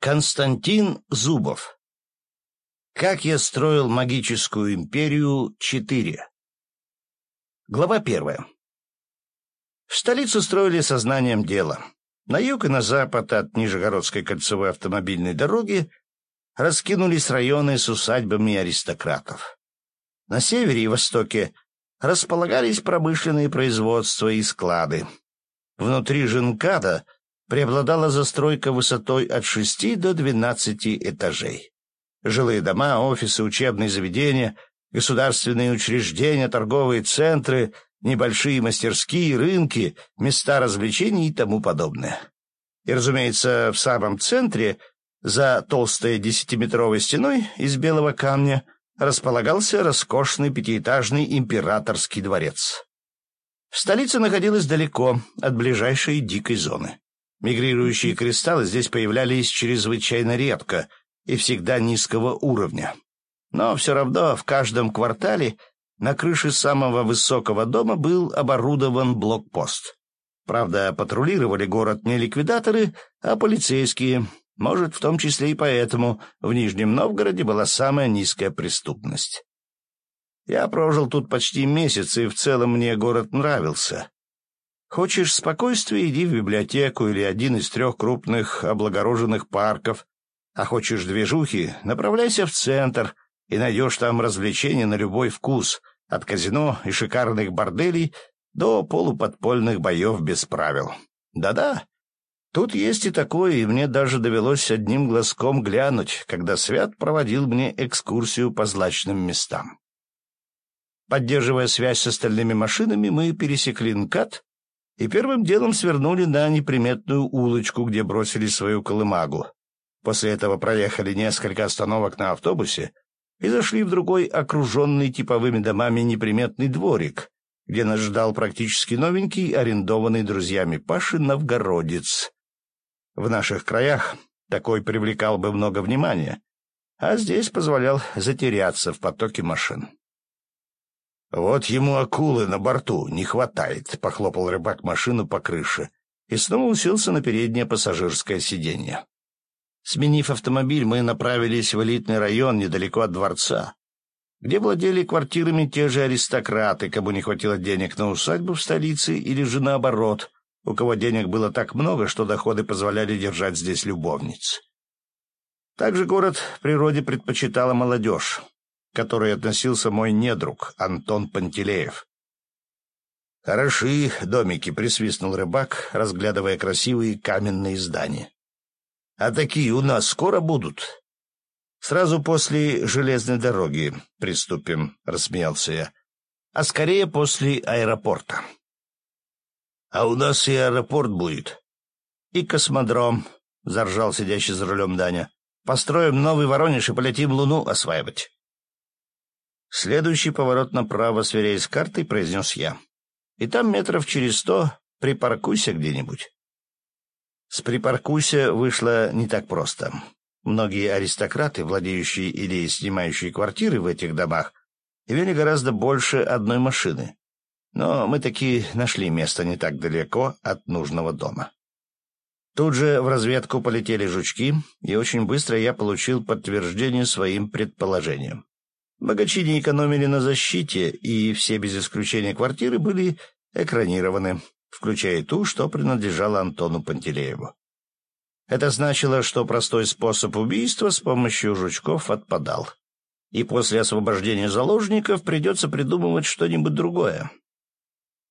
Константин Зубов. Как я строил магическую империю 4. Глава первая. В столицу строили сознанием дела. На юг и на запад от Нижегородской кольцевой автомобильной дороги раскинулись районы с усадьбами аристократов. На севере и востоке располагались промышленные производства и склады. Внутри Женкада — преобладала застройка высотой от шести до двенадцати этажей. Жилые дома, офисы, учебные заведения, государственные учреждения, торговые центры, небольшие мастерские, рынки, места развлечений и тому подобное. И, разумеется, в самом центре, за толстой десятиметровой стеной из белого камня, располагался роскошный пятиэтажный императорский дворец. Столица находилась далеко от ближайшей дикой зоны. Мигрирующие кристаллы здесь появлялись чрезвычайно редко и всегда низкого уровня. Но все равно в каждом квартале на крыше самого высокого дома был оборудован блокпост. Правда, патрулировали город не ликвидаторы, а полицейские. Может, в том числе и поэтому в Нижнем Новгороде была самая низкая преступность. Я прожил тут почти месяц, и в целом мне город нравился. Хочешь спокойствия — иди в библиотеку или один из трех крупных облагороженных парков, а хочешь движухи — направляйся в центр и найдешь там развлечения на любой вкус, от казино и шикарных борделей до полуподпольных боев без правил. Да-да, тут есть и такое, и мне даже довелось одним глазком глянуть, когда Свят проводил мне экскурсию по злачным местам. Поддерживая связь с остальными машинами, мы пересекли НКАД и первым делом свернули на неприметную улочку, где бросили свою колымагу. После этого проехали несколько остановок на автобусе и зашли в другой окруженный типовыми домами неприметный дворик, где нас ждал практически новенький, арендованный друзьями Паши новгородец. В наших краях такой привлекал бы много внимания, а здесь позволял затеряться в потоке машин. «Вот ему акулы на борту не хватает», — похлопал рыбак машину по крыше и снова уселся на переднее пассажирское сиденье. Сменив автомобиль, мы направились в элитный район недалеко от дворца, где владели квартирами те же аристократы, кому не хватило денег на усадьбу в столице, или же наоборот, у кого денег было так много, что доходы позволяли держать здесь любовниц. Также город природе предпочитала молодежь, которой относился мой недруг Антон Пантелеев. «Хороши домики», — присвистнул рыбак, разглядывая красивые каменные здания. «А такие у нас скоро будут?» «Сразу после железной дороги приступим», — рассмеялся я. «А скорее после аэропорта». «А у нас и аэропорт будет». «И космодром», — заржал сидящий за рулем Даня. «Построим новый Воронеж и полетим Луну осваивать». Следующий поворот направо, сверяясь с картой, произнес я. И там метров через сто припаркуйся где-нибудь. С припаркуйся вышло не так просто. Многие аристократы, владеющие или снимающие квартиры в этих домах, имели гораздо больше одной машины. Но мы таки нашли место не так далеко от нужного дома. Тут же в разведку полетели жучки, и очень быстро я получил подтверждение своим предположениям. Богачи не экономили на защите, и все без исключения квартиры были экранированы, включая ту, что принадлежала Антону Пантелееву. Это значило, что простой способ убийства с помощью жучков отпадал. И после освобождения заложников придется придумывать что-нибудь другое.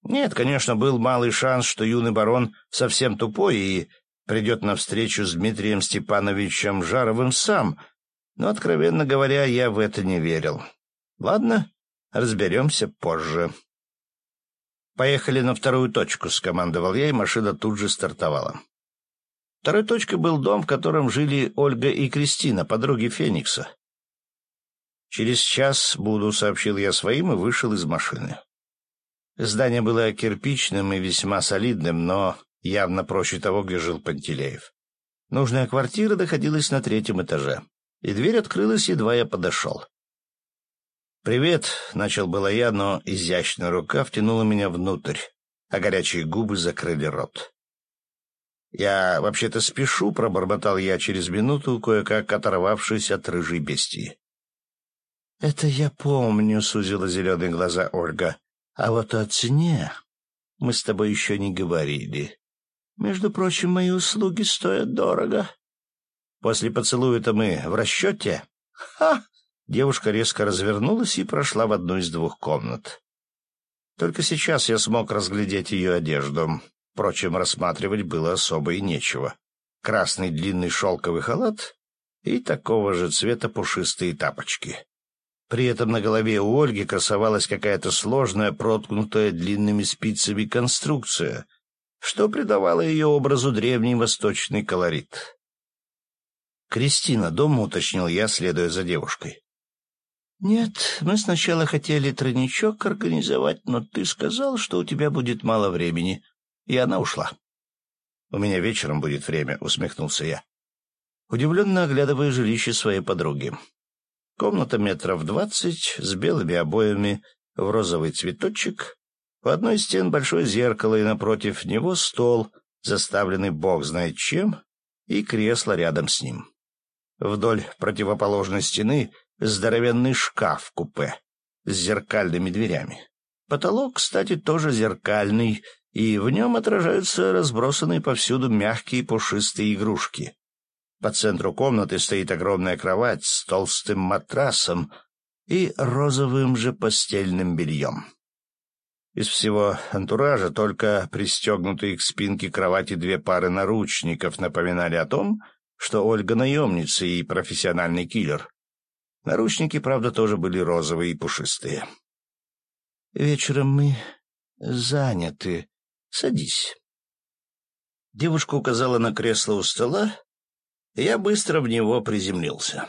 Нет, конечно, был малый шанс, что юный барон совсем тупой и придет на встречу с Дмитрием Степановичем Жаровым сам — но, откровенно говоря, я в это не верил. Ладно, разберемся позже. «Поехали на вторую точку», — скомандовал я, и машина тут же стартовала. Второй точкой был дом, в котором жили Ольга и Кристина, подруги Феникса. «Через час буду», — сообщил я своим и вышел из машины. Здание было кирпичным и весьма солидным, но явно проще того, где жил Пантелеев. Нужная квартира находилась на третьем этаже и дверь открылась, едва я подошел. «Привет», — начал было я, но изящная рука втянула меня внутрь, а горячие губы закрыли рот. «Я вообще-то спешу», — пробормотал я через минуту, кое-как оторвавшись от рыжей бестии. «Это я помню», — сузила зеленые глаза Ольга. «А вот о цене мы с тобой еще не говорили. Между прочим, мои услуги стоят дорого». «После поцелуя-то мы в расчете?» «Ха!» Девушка резко развернулась и прошла в одну из двух комнат. Только сейчас я смог разглядеть ее одежду. Впрочем, рассматривать было особо и нечего. Красный длинный шелковый халат и такого же цвета пушистые тапочки. При этом на голове у Ольги красовалась какая-то сложная, проткнутая длинными спицами конструкция, что придавало ее образу древний восточный колорит. «Кристина дома?» — уточнил я, следуя за девушкой. «Нет, мы сначала хотели тройничок организовать, но ты сказал, что у тебя будет мало времени, и она ушла». «У меня вечером будет время», — усмехнулся я. Удивленно оглядывая жилище своей подруги. Комната метров двадцать, с белыми обоями, в розовый цветочек. В одной из стен большое зеркало, и напротив него стол, заставленный бог знает чем, и кресло рядом с ним. Вдоль противоположной стены здоровенный шкаф-купе с зеркальными дверями. Потолок, кстати, тоже зеркальный, и в нем отражаются разбросанные повсюду мягкие пушистые игрушки. По центру комнаты стоит огромная кровать с толстым матрасом и розовым же постельным бельем. Из всего антуража только пристегнутые к спинке кровати две пары наручников напоминали о том, что Ольга наемница и профессиональный киллер. Наручники, правда, тоже были розовые и пушистые. «Вечером мы заняты. Садись». Девушка указала на кресло у стола, и я быстро в него приземлился.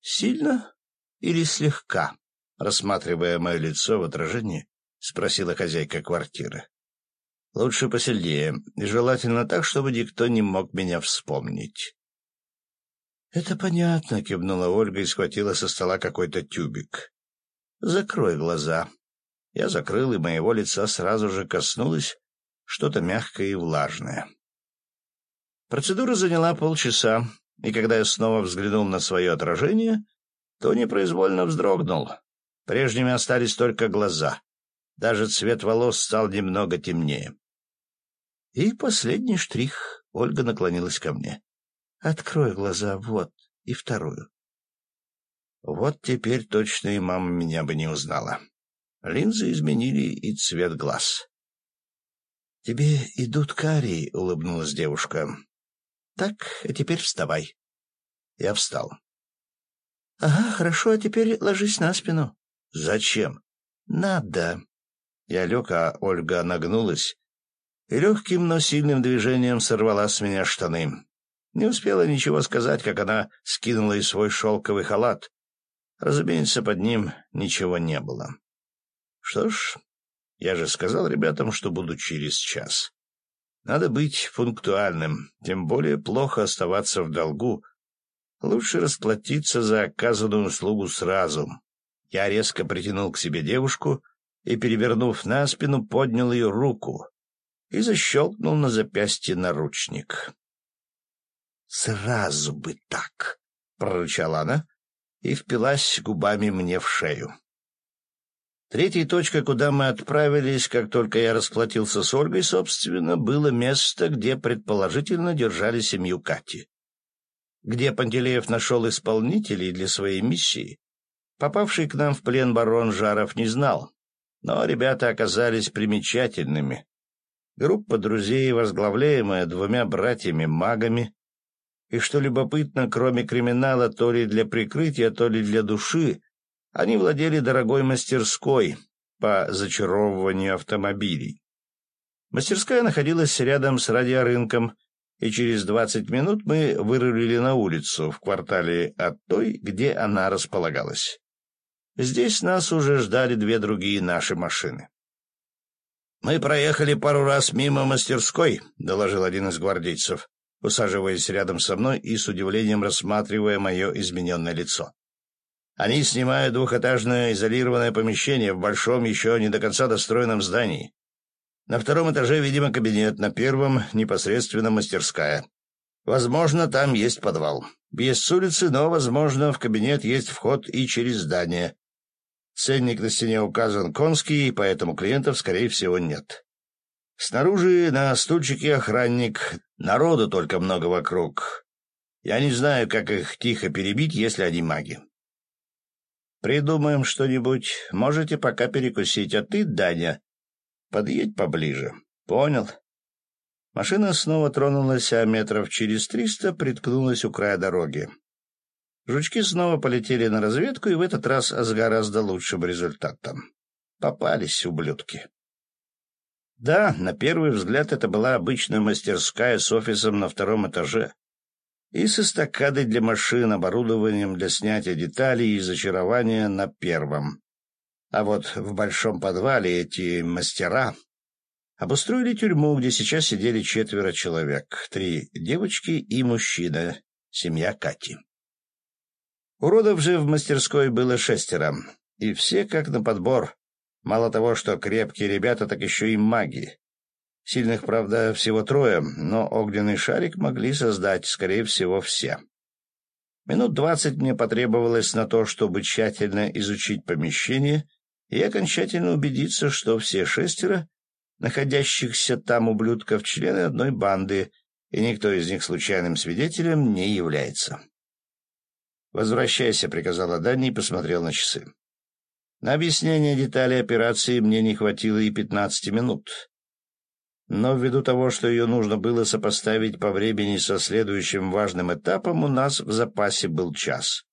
«Сильно или слегка?» Рассматривая мое лицо в отражении, спросила хозяйка квартиры. Лучше посильнее, и желательно так, чтобы никто не мог меня вспомнить. — Это понятно, — кивнула Ольга и схватила со стола какой-то тюбик. — Закрой глаза. Я закрыл, и моего лица сразу же коснулось что-то мягкое и влажное. Процедура заняла полчаса, и когда я снова взглянул на свое отражение, то непроизвольно вздрогнул. Прежними остались только глаза. Даже цвет волос стал немного темнее. И последний штрих. Ольга наклонилась ко мне. Открой глаза, вот, и вторую. Вот теперь точно и мама меня бы не узнала. Линзы изменили и цвет глаз. — Тебе идут карии, — улыбнулась девушка. — Так, а теперь вставай. Я встал. — Ага, хорошо, а теперь ложись на спину. — Зачем? — Надо. Я лег, а Ольга нагнулась и легким, но сильным движением сорвала с меня штаны. Не успела ничего сказать, как она скинула и свой шелковый халат. Разумеется, под ним ничего не было. Что ж, я же сказал ребятам, что буду через час. Надо быть пунктуальным, тем более плохо оставаться в долгу. Лучше расплатиться за оказанную услугу сразу. Я резко притянул к себе девушку и, перевернув на спину, поднял ее руку, и защелкнул на запястье наручник. «Сразу бы так!» — прорычала она и впилась губами мне в шею. Третья точка, куда мы отправились, как только я расплатился с Ольгой, собственно, было место, где предположительно держали семью Кати. Где Пантелеев нашел исполнителей для своей миссии, попавший к нам в плен барон Жаров не знал, но ребята оказались примечательными, Группа друзей, возглавляемая двумя братьями-магами, и, что любопытно, кроме криминала, то ли для прикрытия, то ли для души, они владели дорогой мастерской по зачаровыванию автомобилей. Мастерская находилась рядом с радиорынком, и через двадцать минут мы вырулили на улицу в квартале от той, где она располагалась. Здесь нас уже ждали две другие наши машины. «Мы проехали пару раз мимо мастерской», — доложил один из гвардейцев, усаживаясь рядом со мной и с удивлением рассматривая мое измененное лицо. «Они снимают двухэтажное изолированное помещение в большом, еще не до конца достроенном здании. На втором этаже, видимо, кабинет, на первом — непосредственно мастерская. Возможно, там есть подвал. Есть с улицы, но, возможно, в кабинет есть вход и через здание. Ценник на стене указан конский, поэтому клиентов, скорее всего, нет. Снаружи на стульчике охранник, народу только много вокруг. Я не знаю, как их тихо перебить, если они маги. Придумаем что-нибудь. Можете пока перекусить, а ты, Даня, подъедь поближе. Понял? Машина снова тронулась, а метров через триста приткнулась у края дороги. Жучки снова полетели на разведку, и в этот раз с гораздо лучшим результатом. Попались, ублюдки. Да, на первый взгляд это была обычная мастерская с офисом на втором этаже и с эстакадой для машин, оборудованием для снятия деталей и зачарования на первом. А вот в большом подвале эти мастера Обустроили тюрьму, где сейчас сидели четверо человек, три девочки и мужчина, семья Кати. Уродов же в мастерской было шестеро, и все как на подбор. Мало того, что крепкие ребята, так еще и маги. Сильных, правда, всего трое, но огненный шарик могли создать, скорее всего, все. Минут двадцать мне потребовалось на то, чтобы тщательно изучить помещение и окончательно убедиться, что все шестеро находящихся там ублюдков члены одной банды, и никто из них случайным свидетелем не является. «Возвращайся», — приказала Дани и посмотрел на часы. На объяснение деталей операции мне не хватило и пятнадцати минут. Но ввиду того, что ее нужно было сопоставить по времени со следующим важным этапом, у нас в запасе был час.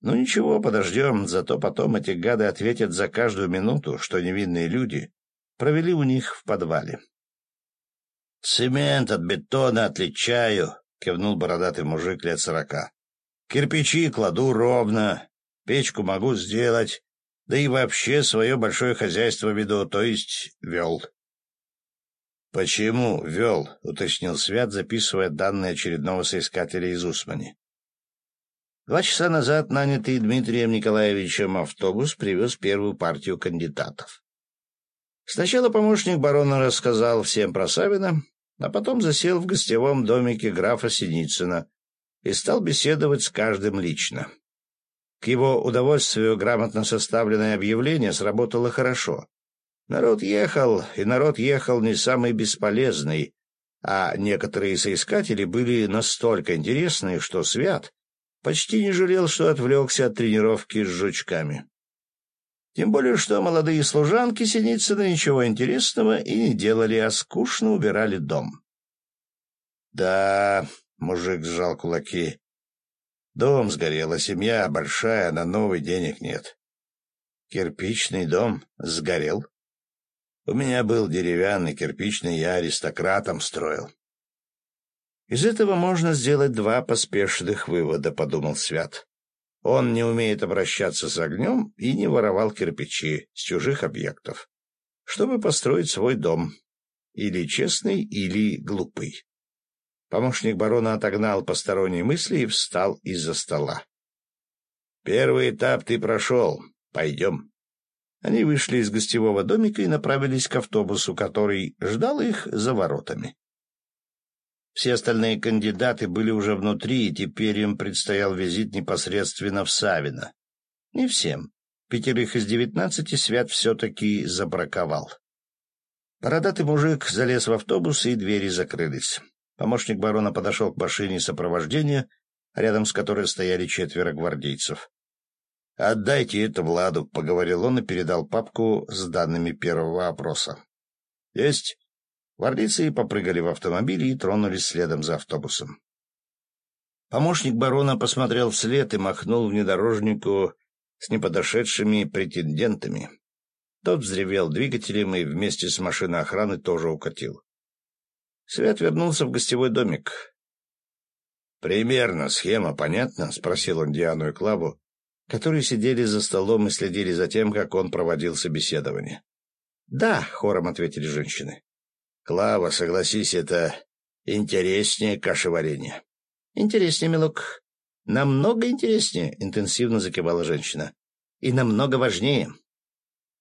Ну ничего, подождем, зато потом эти гады ответят за каждую минуту, что невинные люди провели у них в подвале. — Цемент от бетона отличаю, — кивнул бородатый мужик лет сорока. — Кирпичи кладу ровно, печку могу сделать, да и вообще свое большое хозяйство веду, то есть вел. — Почему вел? — уточнил Свят, записывая данные очередного соискателя из Усмани. Два часа назад нанятый Дмитрием Николаевичем автобус привез первую партию кандидатов. Сначала помощник барона рассказал всем про Савина, а потом засел в гостевом домике графа Синицына и стал беседовать с каждым лично. К его удовольствию грамотно составленное объявление сработало хорошо. Народ ехал, и народ ехал не самый бесполезный, а некоторые соискатели были настолько интересны, что Свят почти не жалел, что отвлекся от тренировки с жучками. Тем более, что молодые служанки Синицына ничего интересного и не делали, а скучно убирали дом. «Да», — мужик сжал кулаки, — «дом сгорел, а семья большая, на новый денег нет». «Кирпичный дом сгорел?» «У меня был деревянный кирпичный, я аристократом строил». «Из этого можно сделать два поспешных вывода», — подумал Свят. Он не умеет обращаться с огнем и не воровал кирпичи с чужих объектов, чтобы построить свой дом. Или честный, или глупый. Помощник барона отогнал посторонние мысли и встал из-за стола. «Первый этап ты прошел. Пойдем». Они вышли из гостевого домика и направились к автобусу, который ждал их за воротами. Все остальные кандидаты были уже внутри, и теперь им предстоял визит непосредственно в Савино. Не всем. Пятерых из девятнадцати Свят все-таки забраковал. Бородатый мужик залез в автобус, и двери закрылись. Помощник барона подошел к машине сопровождения, рядом с которой стояли четверо гвардейцев. «Отдайте это Владу», — поговорил он и передал папку с данными первого опроса. «Есть». Гвардейцы попрыгали в автомобиль и тронулись следом за автобусом. Помощник барона посмотрел вслед и махнул внедорожнику с неподошедшими претендентами. Тот взревел двигателем и вместе с машиной охраны тоже укатил. Свят вернулся в гостевой домик. «Примерно схема понятна?» — спросил он Диану и Клаву, которые сидели за столом и следили за тем, как он проводил собеседование. «Да», — хором ответили женщины. Клава, согласись, это интереснее кашеварения. — Интереснее, милок. Намного интереснее, — интенсивно закивала женщина. — И намного важнее.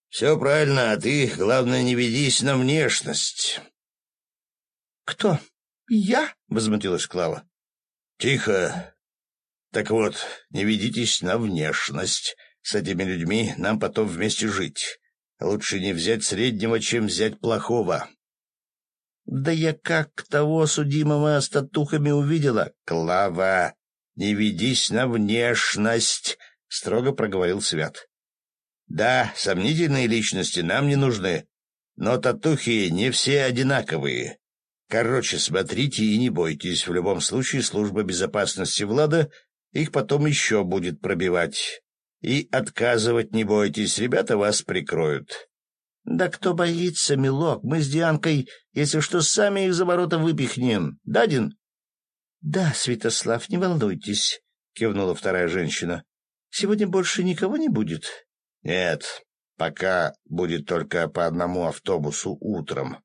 Все правильно, а ты, главное, не ведись на внешность. Кто? Я? Возмутилась Клава. Тихо. Так вот, не ведитесь на внешность. С этими людьми нам потом вместе жить. Лучше не взять среднего, чем взять плохого. Да я как того судимого с татухами увидела. Клава, не ведись на внешность, строго проговорил Свят. Да, сомнительные личности нам не нужны, но татухи не все одинаковые. Короче, смотрите и не бойтесь. В любом случае, служба безопасности Влада их потом еще будет пробивать. И отказывать не бойтесь, ребята вас прикроют. — Да кто боится, милок, мы с Дианкой, если что, сами их за ворота выпихнем. Дадин? — Да, Святослав, не волнуйтесь, — кивнула вторая женщина. — Сегодня больше никого не будет? — Нет, пока будет только по одному автобусу утром.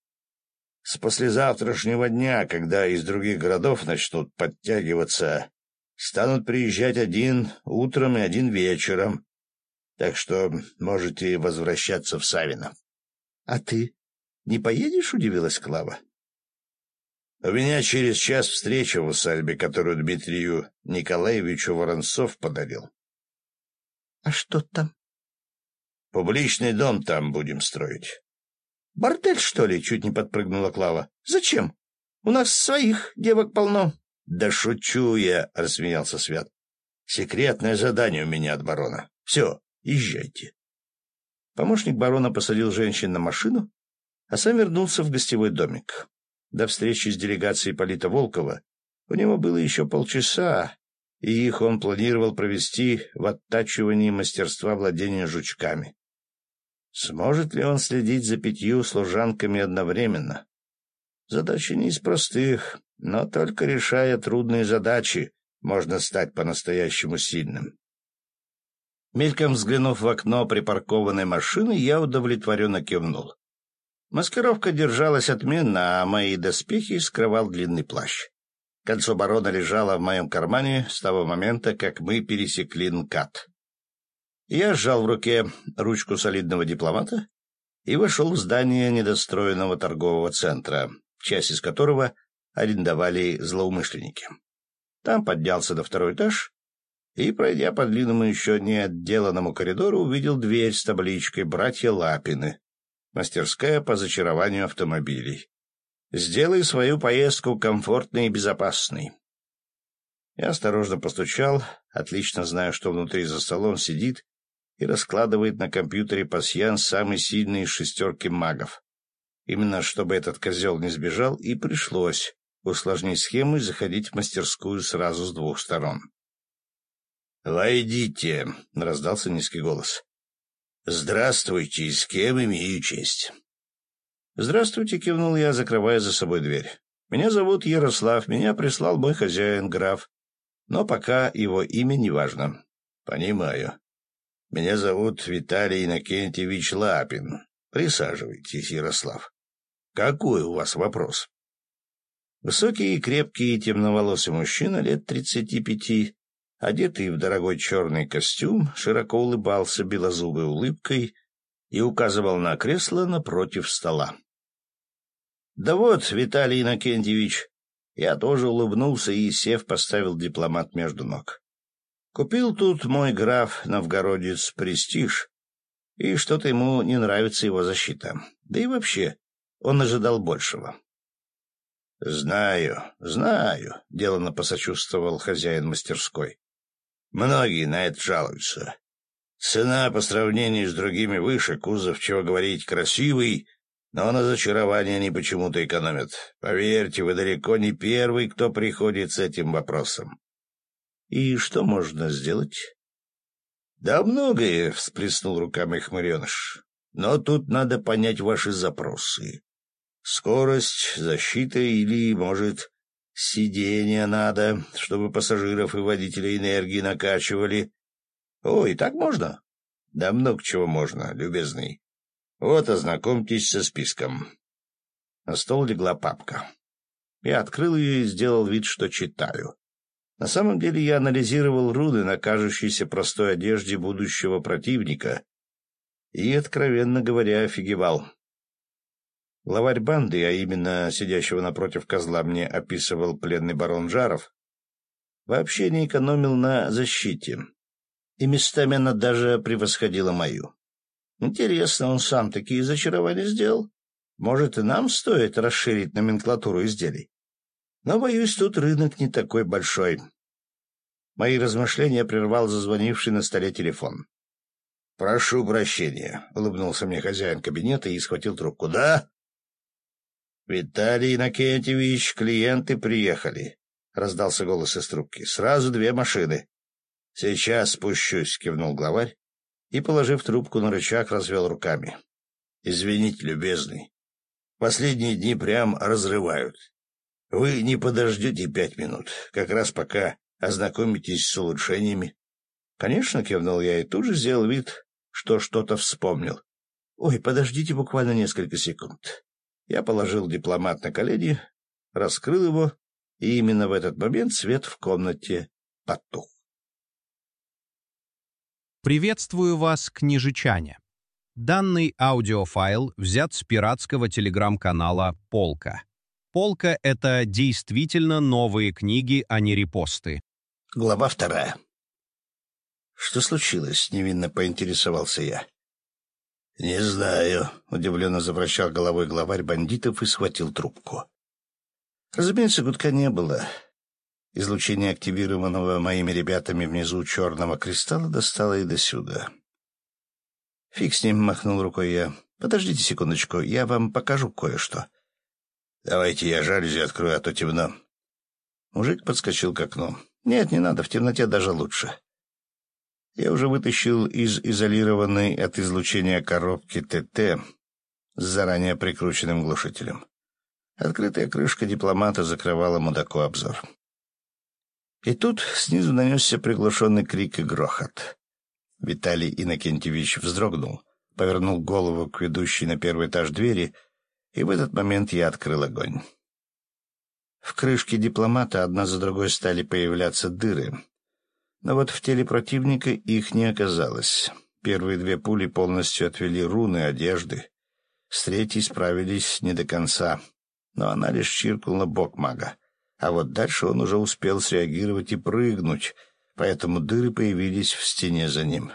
С послезавтрашнего дня, когда из других городов начнут подтягиваться, станут приезжать один утром и один вечером. Так что можете возвращаться в Савино. — А ты не поедешь? — удивилась Клава. — У меня через час встреча в усадьбе, которую Дмитрию Николаевичу Воронцов подарил. — А что там? — Публичный дом там будем строить. Бордель, что ли? — чуть не подпрыгнула Клава. — Зачем? У нас своих девок полно. — Да шучу я, — рассмеялся Свят. — Секретное задание у меня от барона. Все, езжайте. Помощник барона посадил женщин на машину, а сам вернулся в гостевой домик. До встречи с делегацией Полита Волкова у него было еще полчаса, и их он планировал провести в оттачивании мастерства владения жучками. Сможет ли он следить за пятью служанками одновременно? Задача не из простых, но только решая трудные задачи, можно стать по-настоящему сильным. Мельком взглянув в окно припаркованной машины, я удовлетворенно кивнул. Маскировка держалась отменно, а мои доспехи скрывал длинный плащ. Кольцо барона лежало в моем кармане с того момента, как мы пересекли НКАД. Я сжал в руке ручку солидного дипломата и вошел в здание недостроенного торгового центра, часть из которого арендовали злоумышленники. Там поднялся до второй этаж и, пройдя по длинному еще не отделанному коридору, увидел дверь с табличкой «Братья Лапины», мастерская по зачарованию автомобилей. «Сделай свою поездку комфортной и безопасной». Я осторожно постучал, отлично зная, что внутри за столом сидит и раскладывает на компьютере пасьян самый сильный из шестерки магов. Именно чтобы этот козел не сбежал, и пришлось усложнить схему и заходить в мастерскую сразу с двух сторон. «Войдите», — раздался низкий голос. «Здравствуйте, с кем имею честь?» «Здравствуйте», — кивнул я, закрывая за собой дверь. «Меня зовут Ярослав, меня прислал мой хозяин, граф, но пока его имя не важно». «Понимаю. Меня зовут Виталий Иннокентьевич Лапин. Присаживайтесь, Ярослав. Какой у вас вопрос? Высокий крепкий темноволосый мужчина лет тридцати пяти, одетый в дорогой черный костюм, широко улыбался белозубой улыбкой и указывал на кресло напротив стола. «Да вот, Виталий Иннокентьевич!» Я тоже улыбнулся и, сев, поставил дипломат между ног. Купил тут мой граф новгородец престиж, и что-то ему не нравится его защита. Да и вообще, он ожидал большего. — Знаю, знаю, — деланно посочувствовал хозяин мастерской. — Многие на это жалуются. Цена по сравнению с другими выше, кузов, чего говорить, красивый, но на зачарование они почему-то экономят. Поверьте, вы далеко не первый, кто приходит с этим вопросом. И что можно сделать? — Да многое, — всплеснул руками хмыреныш. — Но тут надо понять ваши запросы. Скорость, защита или, может, сиденье надо, чтобы пассажиров и водителей энергии накачивали. — Ой, так можно? — Да много чего можно, любезный. Вот ознакомьтесь со списком. На стол легла папка. Я открыл ее и сделал вид, что читаю. На самом деле я анализировал руны на кажущейся простой одежде будущего противника и, откровенно говоря, офигевал. Главарь банды, а именно сидящего напротив козла мне описывал пленный барон Жаров, вообще не экономил на защите, и местами она даже превосходила мою. Интересно, он сам такие зачарования сделал? Может, и нам стоит расширить номенклатуру изделий? Но, боюсь, тут рынок не такой большой. Мои размышления прервал зазвонивший на столе телефон. «Прошу прощения», — улыбнулся мне хозяин кабинета и схватил трубку. «Да?» «Виталий Иннокентьевич, клиенты приехали», — раздался голос из трубки. «Сразу две машины». «Сейчас спущусь», — кивнул главарь и, положив трубку на рычаг, развел руками. «Извините, любезный, последние дни прям разрывают. Вы не подождете пять минут, как раз пока ознакомитесь с улучшениями». «Конечно», — кивнул я и тут же сделал вид, что что-то вспомнил. «Ой, подождите буквально несколько секунд». Я положил дипломат на колени, раскрыл его, и именно в этот момент свет в комнате потух. Приветствую вас, книжечане. Данный аудиофайл взят с пиратского телеграм-канала «Полка». «Полка» — это действительно новые книги, а не репосты. Глава вторая. «Что случилось?» — невинно поинтересовался я. «Не знаю», — удивленно завращал головой главарь бандитов и схватил трубку. Разумеется, гудка не было. Излучение активированного моими ребятами внизу черного кристалла достало и до сюда. «Фиг с ним», — махнул рукой я. «Подождите секундочку, я вам покажу кое-что». «Давайте я жалюзи открою, а то темно». Мужик подскочил к окну. «Нет, не надо, в темноте даже лучше». Я уже вытащил из изолированной от излучения коробки ТТ с заранее прикрученным глушителем. Открытая крышка дипломата закрывала мудаку обзор. И тут снизу нанесся приглушенный крик и грохот. Виталий Иннокентьевич вздрогнул, повернул голову к ведущей на первый этаж двери, и в этот момент я открыл огонь. В крышке дипломата одна за другой стали появляться дыры, но вот в теле противника их не оказалось. Первые две пули полностью отвели руны одежды. С третьей справились не до конца, но она лишь чиркнула бок мага. А вот дальше он уже успел среагировать и прыгнуть, поэтому дыры появились в стене за ним.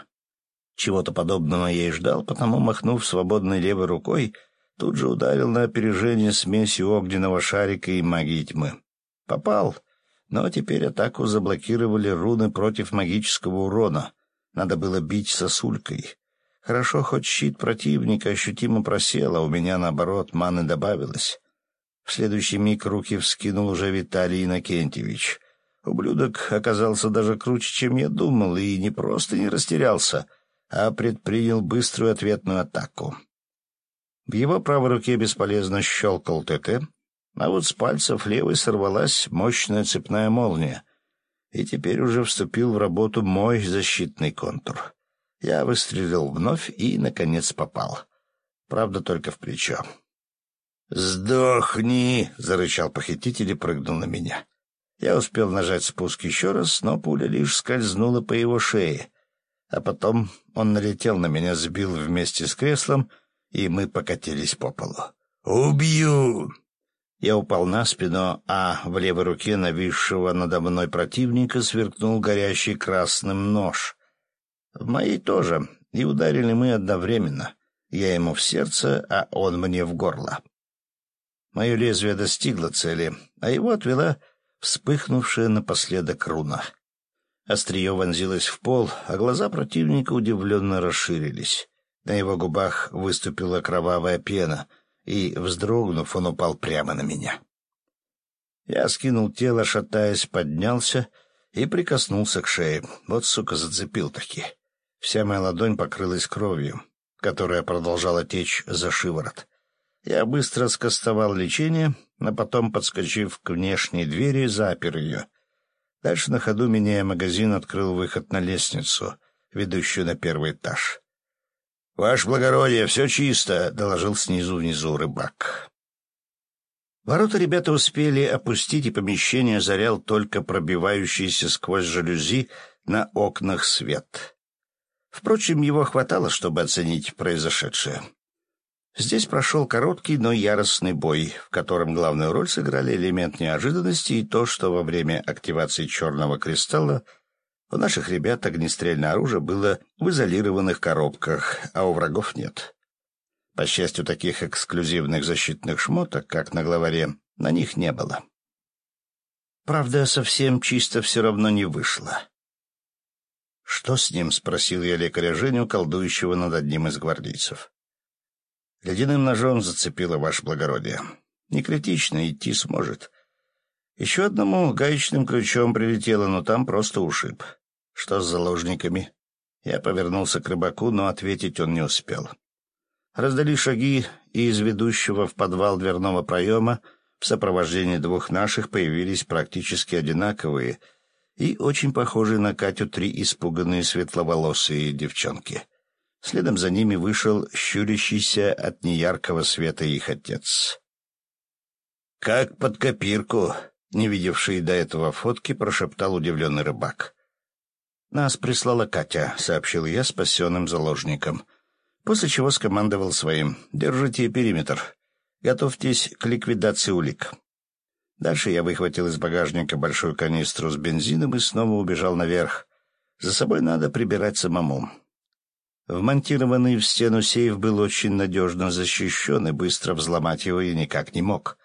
Чего-то подобного я и ждал, потому, махнув свободной левой рукой, тут же ударил на опережение смесью огненного шарика и магии тьмы. Попал — но теперь атаку заблокировали руны против магического урона. Надо было бить сосулькой. Хорошо, хоть щит противника ощутимо просел, а у меня, наоборот, маны добавилось. В следующий миг руки вскинул уже Виталий Иннокентьевич. Ублюдок оказался даже круче, чем я думал, и не просто не растерялся, а предпринял быструю ответную атаку. В его правой руке бесполезно щелкал ТТ, а вот с пальцев левой сорвалась мощная цепная молния, и теперь уже вступил в работу мой защитный контур. Я выстрелил вновь и, наконец, попал. Правда, только в плечо. «Сдохни!» — зарычал похититель и прыгнул на меня. Я успел нажать спуск еще раз, но пуля лишь скользнула по его шее. А потом он налетел на меня, сбил вместе с креслом, и мы покатились по полу. «Убью!» Я упал на спину, а в левой руке нависшего надо мной противника сверкнул горящий красным нож. В моей тоже, и ударили мы одновременно. Я ему в сердце, а он мне в горло. Мое лезвие достигло цели, а его отвела вспыхнувшая напоследок руна. Острие вонзилось в пол, а глаза противника удивленно расширились. На его губах выступила кровавая пена — и, вздрогнув, он упал прямо на меня. Я скинул тело, шатаясь, поднялся и прикоснулся к шее. Вот, сука, зацепил таки. Вся моя ладонь покрылась кровью, которая продолжала течь за шиворот. Я быстро скостовал лечение, а потом, подскочив к внешней двери, запер ее. Дальше на ходу, меняя магазин, открыл выход на лестницу, ведущую на первый этаж. — Ваше благородие, все чисто, — доложил снизу внизу рыбак. Ворота ребята успели опустить, и помещение зарял только пробивающийся сквозь жалюзи на окнах свет. Впрочем, его хватало, чтобы оценить произошедшее. Здесь прошел короткий, но яростный бой, в котором главную роль сыграли элемент неожиданности и то, что во время активации черного кристалла у наших ребят огнестрельное оружие было в изолированных коробках, а у врагов нет. По счастью, таких эксклюзивных защитных шмоток, как на главаре, на них не было. Правда, совсем чисто все равно не вышло. «Что с ним?» — спросил я лекаря Женю, колдующего над одним из гвардейцев. «Ледяным ножом зацепило, ваше благородие. Не критично, идти сможет. Еще одному гаечным ключом прилетело, но там просто ушиб. Что с заложниками?» Я повернулся к рыбаку, но ответить он не успел. Раздали шаги, и из ведущего в подвал дверного проема в сопровождении двух наших появились практически одинаковые и очень похожие на Катю три испуганные светловолосые девчонки. Следом за ними вышел щурящийся от неяркого света их отец. «Как под копирку!» — не видевший до этого фотки, прошептал удивленный рыбак. «Нас прислала Катя», — сообщил я спасенным заложникам, после чего скомандовал своим «Держите периметр. Готовьтесь к ликвидации улик». Дальше я выхватил из багажника большую канистру с бензином и снова убежал наверх. За собой надо прибирать самому. Вмонтированный в стену сейф был очень надежно защищен, и быстро взломать его я никак не мог.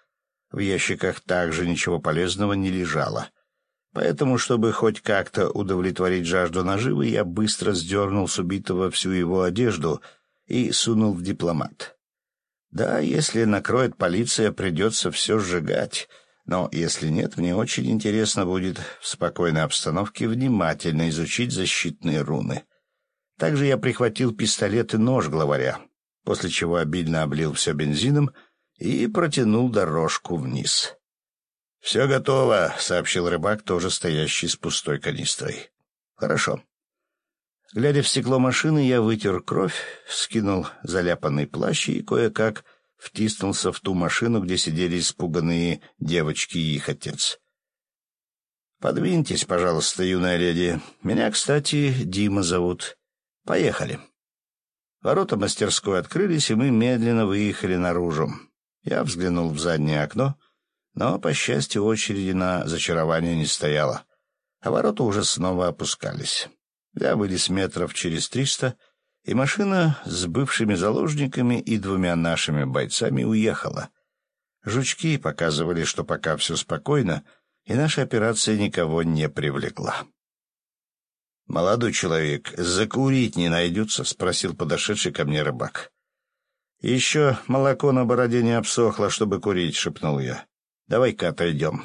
В ящиках также ничего полезного не лежало. Поэтому, чтобы хоть как-то удовлетворить жажду наживы, я быстро сдернул с убитого всю его одежду и сунул в дипломат. Да, если накроет полиция, придется все сжигать. Но если нет, мне очень интересно будет в спокойной обстановке внимательно изучить защитные руны. Также я прихватил пистолет и нож главаря, после чего обильно облил все бензином и протянул дорожку вниз. «Все готово», — сообщил рыбак, тоже стоящий с пустой канистрой. «Хорошо». Глядя в стекло машины, я вытер кровь, скинул заляпанный плащ и кое-как втиснулся в ту машину, где сидели испуганные девочки и их отец. «Подвиньтесь, пожалуйста, юная леди. Меня, кстати, Дима зовут. Поехали». Ворота мастерской открылись, и мы медленно выехали наружу. Я взглянул в заднее окно — но, по счастью, очереди на зачарование не стояло, а ворота уже снова опускались. Я вылез метров через триста, и машина с бывшими заложниками и двумя нашими бойцами уехала. Жучки показывали, что пока все спокойно, и наша операция никого не привлекла. «Молодой человек, закурить не найдется?» — спросил подошедший ко мне рыбак. «Еще молоко на бороде не обсохло, чтобы курить», — шепнул я. Давай-ка отойдем.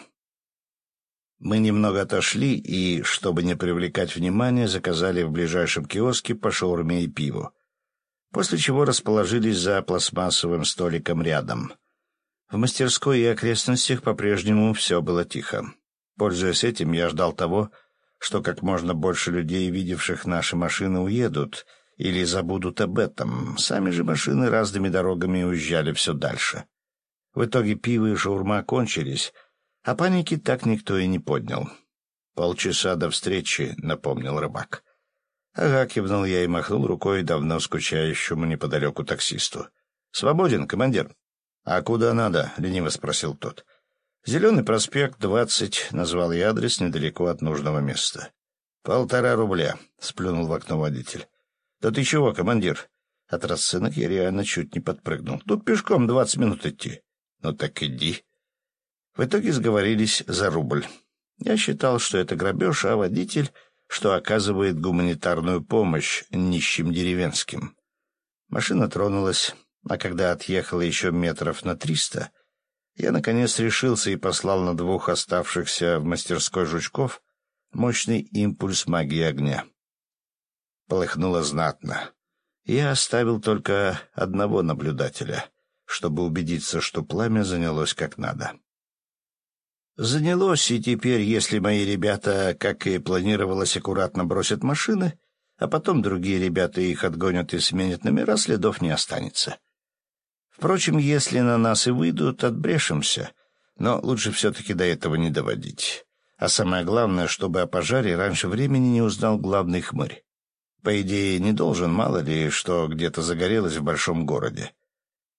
Мы немного отошли и, чтобы не привлекать внимания, заказали в ближайшем киоске по шаурме и пиву, после чего расположились за пластмассовым столиком рядом. В мастерской и окрестностях по-прежнему все было тихо. Пользуясь этим, я ждал того, что как можно больше людей, видевших наши машины, уедут или забудут об этом. Сами же машины разными дорогами уезжали все дальше. В итоге пиво и шаурма кончились, а паники так никто и не поднял. «Полчаса до встречи», — напомнил рыбак. «Ага», — кивнул я и махнул рукой давно скучающему неподалеку таксисту. «Свободен, командир». «А куда надо?» — лениво спросил тот. «Зеленый проспект, двадцать», — назвал я адрес недалеко от нужного места. «Полтора рубля», — сплюнул в окно водитель. «Да ты чего, командир?» От расценок я реально чуть не подпрыгнул. «Тут пешком двадцать минут идти». «Ну так иди». В итоге сговорились за рубль. Я считал, что это грабеж, а водитель, что оказывает гуманитарную помощь нищим деревенским. Машина тронулась, а когда отъехала еще метров на триста, я, наконец, решился и послал на двух оставшихся в мастерской жучков мощный импульс магии огня. Полыхнуло знатно. Я оставил только одного наблюдателя — чтобы убедиться, что пламя занялось как надо. Занялось, и теперь, если мои ребята, как и планировалось, аккуратно бросят машины, а потом другие ребята их отгонят и сменят номера, следов не останется. Впрочем, если на нас и выйдут, отбрешемся, но лучше все-таки до этого не доводить. А самое главное, чтобы о пожаре раньше времени не узнал главный хмырь. По идее, не должен, мало ли, что где-то загорелось в большом городе.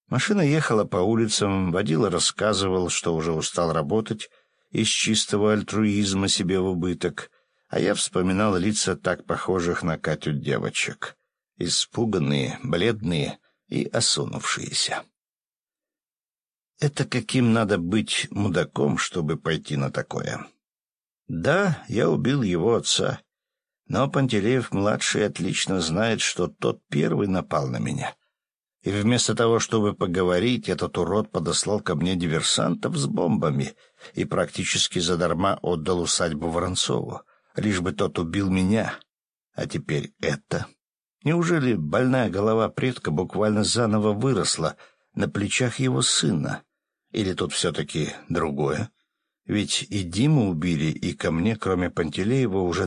Машина ехала по улицам, водила рассказывал, что уже устал работать из чистого альтруизма себе в убыток, а я вспоминал лица так похожих на Катю девочек. Испуганные, бледные и осунувшиеся. Это каким надо быть мудаком, чтобы пойти на такое? Да, я убил его отца, но Пантелеев-младший отлично знает, что тот первый напал на меня. И вместо того, чтобы поговорить, этот урод подослал ко мне диверсантов с бомбами и практически задарма отдал усадьбу Воронцову, лишь бы тот убил меня. А теперь это... Неужели больная голова предка буквально заново выросла на плечах его сына? Или тут все-таки другое? Ведь и Диму убили, и ко мне, кроме Пантелеева, уже